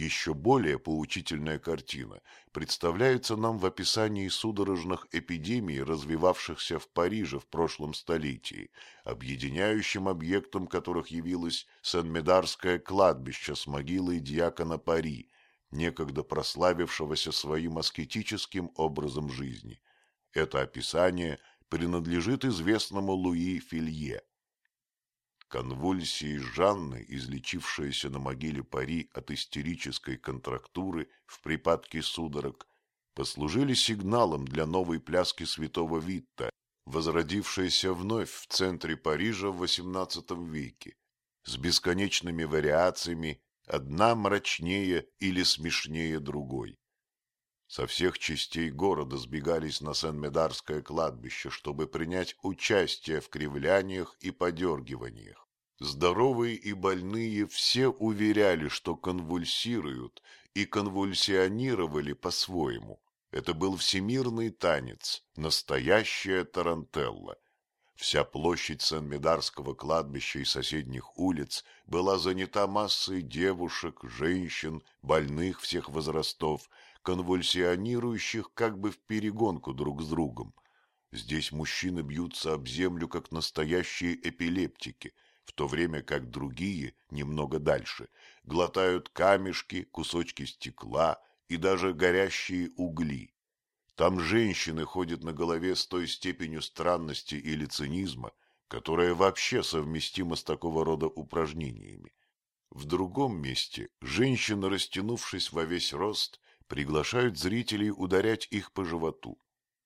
Еще более поучительная картина представляется нам в описании судорожных эпидемий, развивавшихся в Париже в прошлом столетии, объединяющим объектом которых явилось Сен-Медарское кладбище с могилой дьякона Пари, некогда прославившегося своим аскетическим образом жизни. Это описание принадлежит известному Луи Филье. Конвульсии Жанны, излечившаяся на могиле Пари от истерической контрактуры в припадке судорог, послужили сигналом для новой пляски святого Витта, возродившейся вновь в центре Парижа в XVIII веке, с бесконечными вариациями, одна мрачнее или смешнее другой. Со всех частей города сбегались на Сен-Медарское кладбище, чтобы принять участие в кривляниях и подергиваниях. Здоровые и больные все уверяли, что конвульсируют и конвульсионировали по-своему. Это был всемирный танец, настоящая тарантелла. Вся площадь Сен-Медарского кладбища и соседних улиц была занята массой девушек, женщин, больных всех возрастов, конвульсионирующих как бы в перегонку друг с другом. Здесь мужчины бьются об землю, как настоящие эпилептики, в то время как другие, немного дальше, глотают камешки, кусочки стекла и даже горящие угли. Там женщины ходят на голове с той степенью странности или цинизма, которая вообще совместима с такого рода упражнениями. В другом месте женщины, растянувшись во весь рост, приглашают зрителей ударять их по животу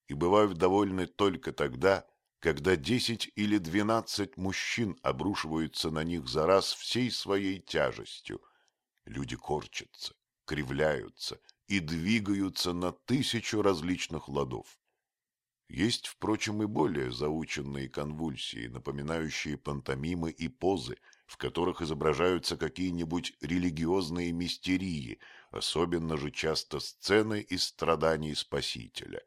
и бывают довольны только тогда, когда десять или двенадцать мужчин обрушиваются на них за раз всей своей тяжестью. Люди корчатся, кривляются и двигаются на тысячу различных ладов. Есть, впрочем, и более заученные конвульсии, напоминающие пантомимы и позы, в которых изображаются какие-нибудь религиозные мистерии, особенно же часто сцены из страданий Спасителя.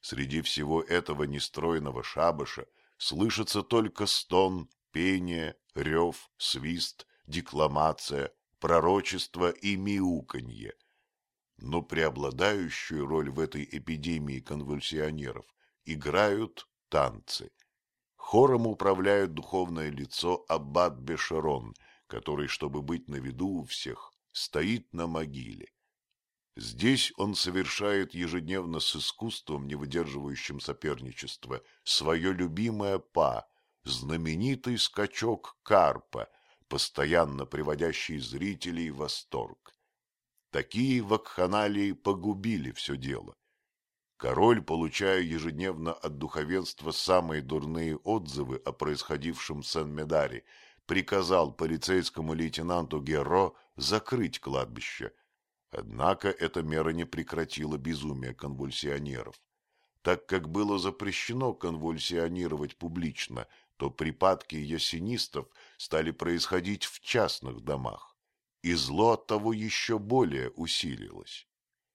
Среди всего этого нестройного шабаша слышится только стон, пение, рев, свист, декламация, пророчество и мяуканье. Но преобладающую роль в этой эпидемии конвульсионеров играют танцы. Хором управляет духовное лицо Аббат Бешерон, который, чтобы быть на виду у всех, стоит на могиле. Здесь он совершает ежедневно с искусством, не выдерживающим соперничества, свое любимое па, знаменитый скачок карпа, постоянно приводящий зрителей в восторг. Такие вакханалии погубили все дело. Король, получая ежедневно от духовенства самые дурные отзывы о происходившем в Сен-Медаре, приказал полицейскому лейтенанту Геро закрыть кладбище – Однако эта мера не прекратила безумие конвульсионеров. Так как было запрещено конвульсионировать публично, то припадки ясенистов стали происходить в частных домах, и зло от того еще более усилилось.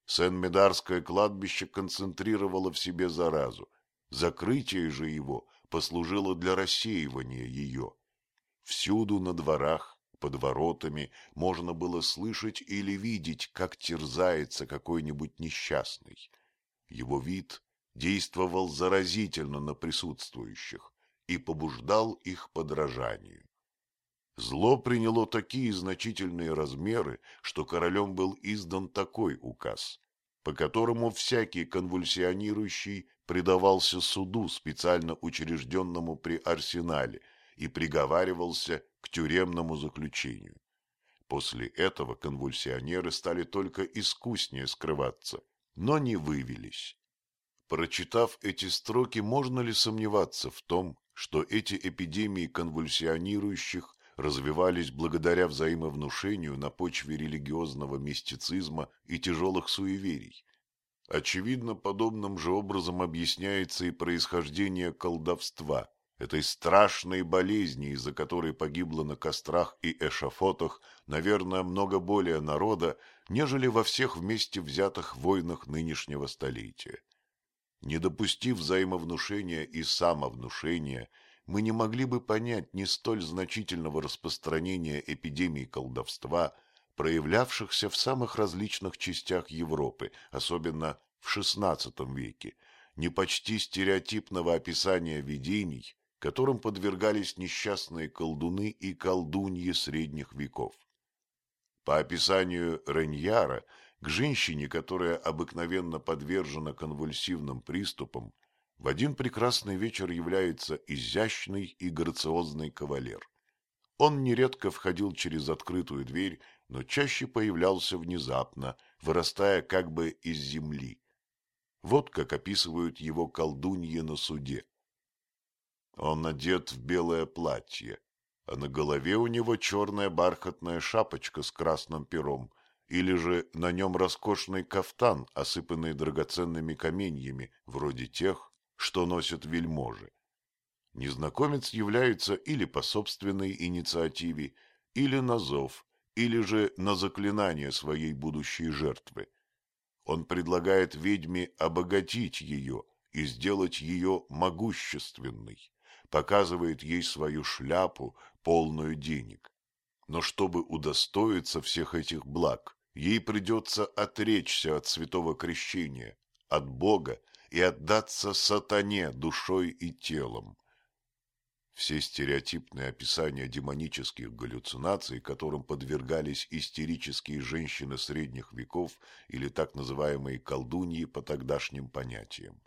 Сен-Медарское кладбище концентрировало в себе заразу, закрытие же его послужило для рассеивания ее. Всюду на дворах под воротами можно было слышать или видеть, как терзается какой-нибудь несчастный. Его вид действовал заразительно на присутствующих и побуждал их подражанию. Зло приняло такие значительные размеры, что королем был издан такой указ, по которому всякий конвульсионирующий предавался суду, специально учрежденному при арсенале, и приговаривался к тюремному заключению. После этого конвульсионеры стали только искуснее скрываться, но не вывелись. Прочитав эти строки, можно ли сомневаться в том, что эти эпидемии конвульсионирующих развивались благодаря взаимовнушению на почве религиозного мистицизма и тяжелых суеверий? Очевидно, подобным же образом объясняется и происхождение колдовства – этой страшной болезни, из-за которой погибло на кострах и эшафотах, наверное, много более народа, нежели во всех вместе взятых войнах нынешнего столетия. Не допустив взаимовнушения и самовнушения, мы не могли бы понять не столь значительного распространения эпидемии колдовства, проявлявшихся в самых различных частях Европы, особенно в XVI веке, не почти стереотипного описания видений, которым подвергались несчастные колдуны и колдуньи средних веков. По описанию Реньяра, к женщине, которая обыкновенно подвержена конвульсивным приступам, в один прекрасный вечер является изящный и грациозный кавалер. Он нередко входил через открытую дверь, но чаще появлялся внезапно, вырастая как бы из земли. Вот как описывают его колдуньи на суде. Он одет в белое платье, а на голове у него черная бархатная шапочка с красным пером, или же на нем роскошный кафтан, осыпанный драгоценными каменьями, вроде тех, что носят вельможи. Незнакомец является или по собственной инициативе, или на зов, или же на заклинание своей будущей жертвы. Он предлагает ведьме обогатить ее и сделать ее могущественной, показывает ей свою шляпу, полную денег. Но чтобы удостоиться всех этих благ, ей придется отречься от святого крещения, от Бога и отдаться сатане душой и телом. Все стереотипные описания демонических галлюцинаций, которым подвергались истерические женщины средних веков или так называемые колдуньи по тогдашним понятиям.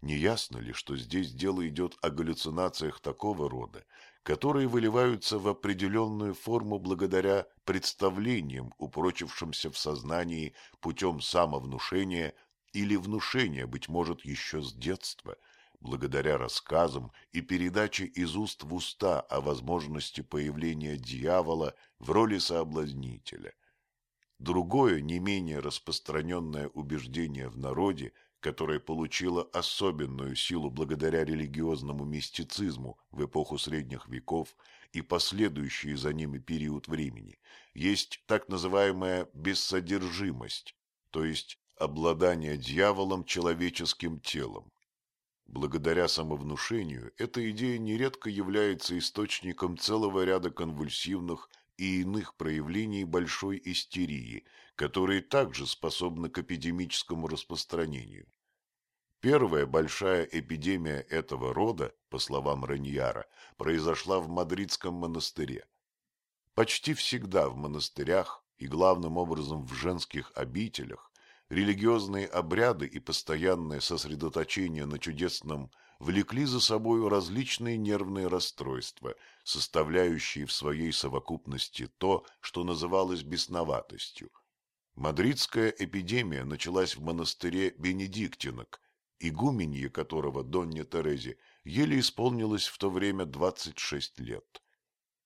Не ясно ли, что здесь дело идет о галлюцинациях такого рода, которые выливаются в определенную форму благодаря представлениям, упрочившимся в сознании путем самовнушения или внушения, быть может, еще с детства, благодаря рассказам и передаче из уст в уста о возможности появления дьявола в роли соблазнителя. Другое, не менее распространенное убеждение в народе, которое получило особенную силу благодаря религиозному мистицизму в эпоху средних веков и последующий за ними период времени, есть так называемая бессодержимость, то есть обладание дьяволом человеческим телом. Благодаря самовнушению эта идея нередко является источником целого ряда конвульсивных и иных проявлений большой истерии, которые также способны к эпидемическому распространению. Первая большая эпидемия этого рода, по словам Раньяра, произошла в мадридском монастыре. Почти всегда в монастырях и главным образом в женских обителях религиозные обряды и постоянное сосредоточение на чудесном влекли за собою различные нервные расстройства, составляющие в своей совокупности то, что называлось бесноватостью. Мадридская эпидемия началась в монастыре Бенедиктинок, игуменье которого Донне Терезе еле исполнилось в то время 26 лет.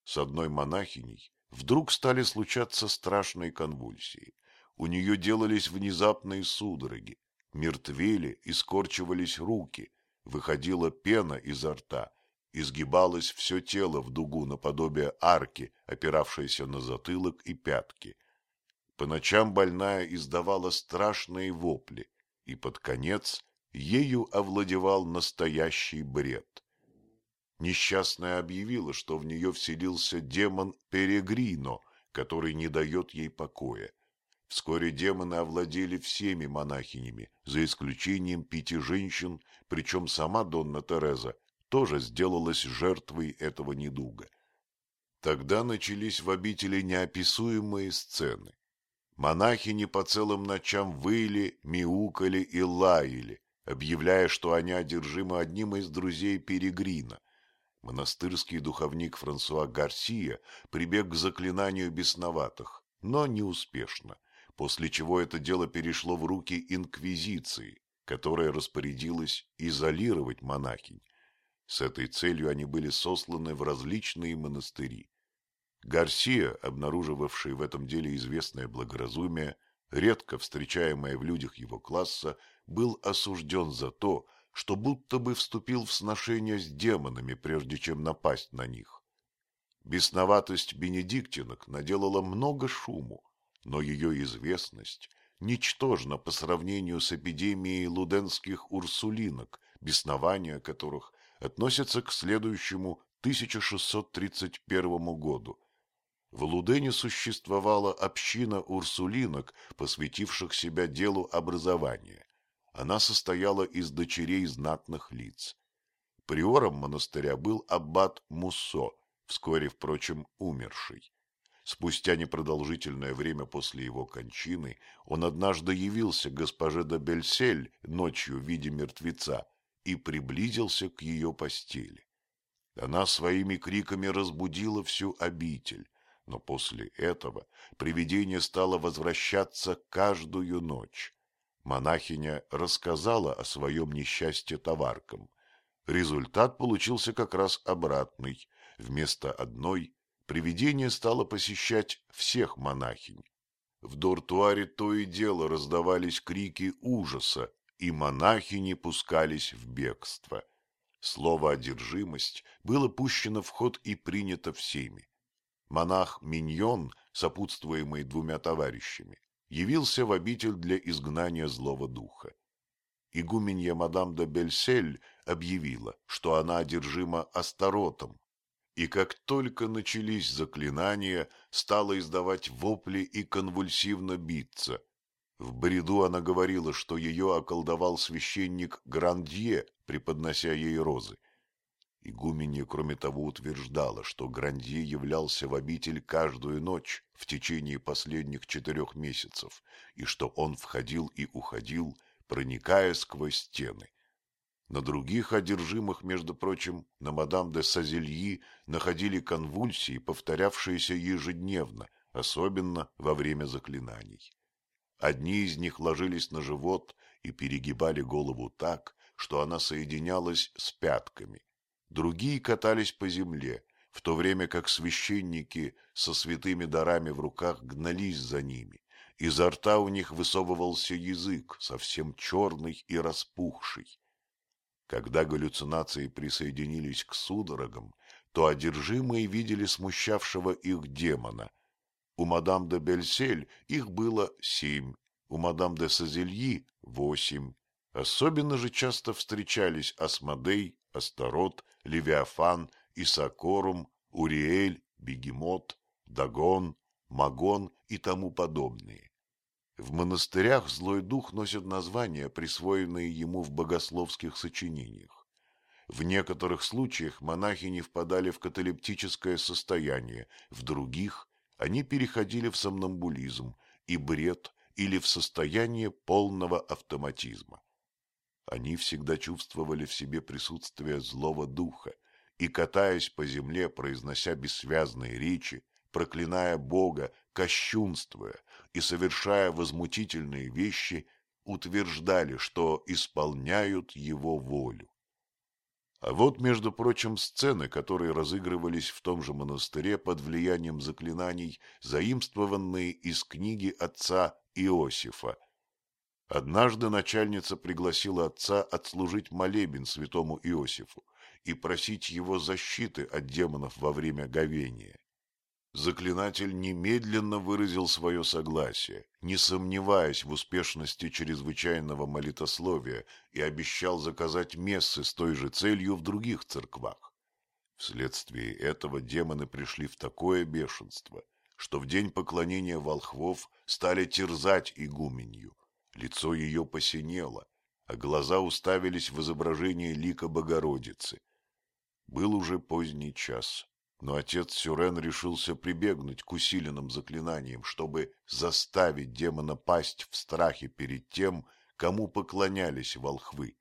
С одной монахиней вдруг стали случаться страшные конвульсии – у нее делались внезапные судороги, мертвели и скорчивались руки, выходила пена изо рта, изгибалось все тело в дугу наподобие арки, опиравшейся на затылок и пятки. По ночам больная издавала страшные вопли, и под конец ею овладевал настоящий бред. Несчастная объявила, что в нее вселился демон Перегрино, который не дает ей покоя. Вскоре демоны овладели всеми монахинями, за исключением пяти женщин, причем сама Донна Тереза тоже сделалась жертвой этого недуга. Тогда начались в обители неописуемые сцены. Монахини по целым ночам выли, мяукали и лаяли, объявляя, что они одержимы одним из друзей Перегрина. Монастырский духовник Франсуа Гарсия прибег к заклинанию бесноватых, но неуспешно после чего это дело перешло в руки инквизиции, которая распорядилась изолировать монахинь. С этой целью они были сосланы в различные монастыри. Гарсия, обнаруживавший в этом деле известное благоразумие, редко встречаемое в людях его класса, был осужден за то, что будто бы вступил в сношение с демонами, прежде чем напасть на них. Бесноватость бенедиктинок наделала много шуму, но ее известность ничтожна по сравнению с эпидемией луденских урсулинок, беснования которых относятся к следующему 1631 году. В Лудене существовала община урсулинок, посвятивших себя делу образования. Она состояла из дочерей знатных лиц. Приором монастыря был аббат Муссо, вскоре, впрочем, умерший. Спустя непродолжительное время после его кончины он однажды явился госпоже де Бельсель ночью в виде мертвеца и приблизился к ее постели. Она своими криками разбудила всю обитель, но после этого привидение стало возвращаться каждую ночь. Монахиня рассказала о своем несчастье товаркам. Результат получился как раз обратный. Вместо одной привидение стало посещать всех монахинь. В дортуаре то и дело раздавались крики ужаса, и монахи не пускались в бегство. Слово «одержимость» было пущено в ход и принято всеми. Монах Миньон, сопутствуемый двумя товарищами, явился в обитель для изгнания злого духа. Игуменья мадам де Бельсель объявила, что она одержима Астаротом, и как только начались заклинания, стала издавать вопли и конвульсивно биться. В бреду она говорила, что ее околдовал священник Грандье, преподнося ей розы. Игуменья, кроме того, утверждала, что Грандье являлся в обитель каждую ночь в течение последних четырех месяцев, и что он входил и уходил, проникая сквозь стены. На других одержимых, между прочим, на мадам де Сазельи находили конвульсии, повторявшиеся ежедневно, особенно во время заклинаний. Одни из них ложились на живот и перегибали голову так, что она соединялась с пятками, Другие катались по земле, в то время как священники со святыми дарами в руках гнались за ними. Изо рта у них высовывался язык, совсем черный и распухший. Когда галлюцинации присоединились к судорогам, то одержимые видели смущавшего их демона. У мадам де Бельсель их было семь, у мадам де Сазельи — восемь. Особенно же часто встречались Асмодей, Астарот, Левиафан, Исакорум, Уриэль, Бегемот, Дагон, Магон и тому подобные. В монастырях злой дух носит названия, присвоенные ему в богословских сочинениях. В некоторых случаях монахи не впадали в каталептическое состояние, в других они переходили в сомнамбулизм и бред или в состояние полного автоматизма. Они всегда чувствовали в себе присутствие злого духа и, катаясь по земле, произнося бессвязные речи, проклиная Бога, кощунствуя и совершая возмутительные вещи, утверждали, что исполняют его волю. А вот, между прочим, сцены, которые разыгрывались в том же монастыре под влиянием заклинаний, заимствованные из книги отца Иосифа, Однажды начальница пригласила отца отслужить молебен святому Иосифу и просить его защиты от демонов во время говения. Заклинатель немедленно выразил свое согласие, не сомневаясь в успешности чрезвычайного молитословия и обещал заказать мессы с той же целью в других церквах. Вследствие этого демоны пришли в такое бешенство, что в день поклонения волхвов стали терзать игуменью, Лицо ее посинело, а глаза уставились в изображение лика Богородицы. Был уже поздний час, но отец Сюрен решился прибегнуть к усиленным заклинаниям, чтобы заставить демона пасть в страхе перед тем, кому поклонялись волхвы.